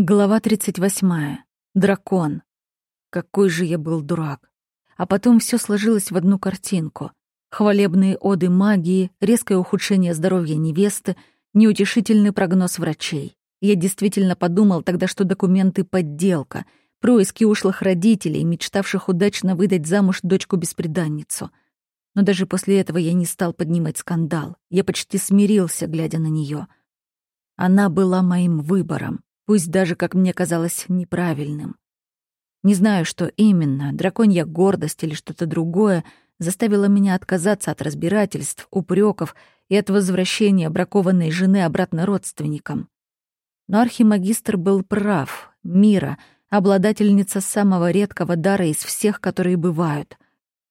Глава 38. Дракон. Какой же я был дурак. А потом все сложилось в одну картинку. Хвалебные оды магии, резкое ухудшение здоровья невесты, неутешительный прогноз врачей. Я действительно подумал тогда, что документы — подделка, происки ушлых родителей, мечтавших удачно выдать замуж дочку-бесприданницу. Но даже после этого я не стал поднимать скандал. Я почти смирился, глядя на нее. Она была моим выбором пусть даже, как мне казалось, неправильным. Не знаю, что именно, драконья гордость или что-то другое, заставило меня отказаться от разбирательств, упреков и от возвращения бракованной жены обратно родственникам. Но архимагистр был прав. Мира, обладательница самого редкого дара из всех, которые бывают.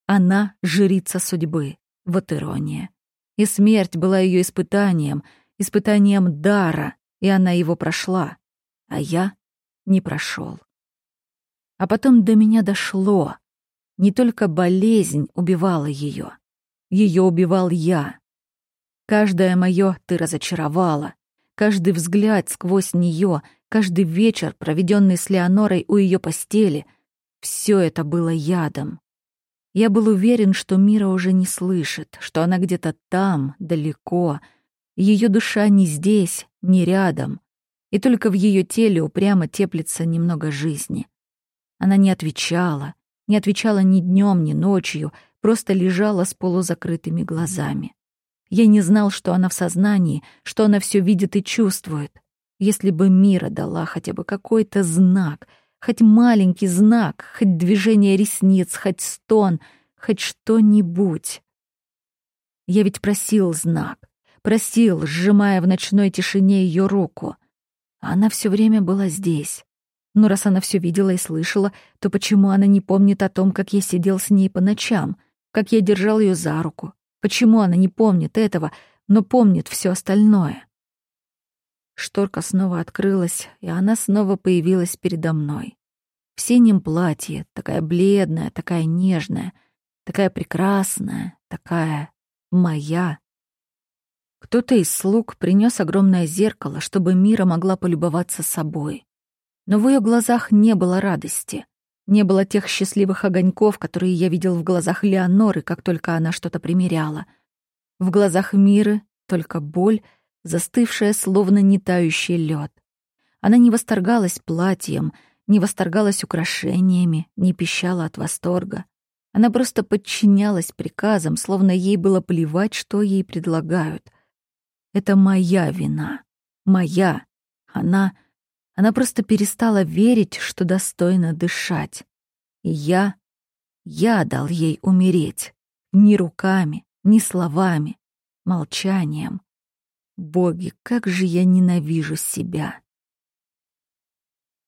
Она — жрица судьбы. Вот ирония. И смерть была ее испытанием, испытанием дара, и она его прошла а я не прошел. А потом до меня дошло. Не только болезнь убивала ее, ее убивал я. Каждое мое ты разочаровала, каждый взгляд сквозь нее, каждый вечер, проведенный с Леонорой у ее постели, все это было ядом. Я был уверен, что Мира уже не слышит, что она где-то там, далеко. Ее душа не здесь, не рядом и только в ее теле упрямо теплится немного жизни. Она не отвечала, не отвечала ни днем, ни ночью, просто лежала с полузакрытыми глазами. Я не знал, что она в сознании, что она все видит и чувствует. Если бы Мира дала хотя бы какой-то знак, хоть маленький знак, хоть движение ресниц, хоть стон, хоть что-нибудь. Я ведь просил знак, просил, сжимая в ночной тишине ее руку — она все время была здесь. Но раз она все видела и слышала, то почему она не помнит о том, как я сидел с ней по ночам, как я держал ее за руку? Почему она не помнит этого, но помнит все остальное? Шторка снова открылась, и она снова появилась передо мной. В синем платье, такая бледная, такая нежная, такая прекрасная, такая моя. Кто-то из слуг принес огромное зеркало, чтобы Мира могла полюбоваться собой. Но в ее глазах не было радости. Не было тех счастливых огоньков, которые я видел в глазах Леоноры, как только она что-то примеряла. В глазах Миры только боль, застывшая, словно не тающий лед. Она не восторгалась платьем, не восторгалась украшениями, не пищала от восторга. Она просто подчинялась приказам, словно ей было плевать, что ей предлагают. Это моя вина. Моя. Она... Она просто перестала верить, что достойно дышать. И я... Я дал ей умереть. Ни руками, ни словами, молчанием. Боги, как же я ненавижу себя.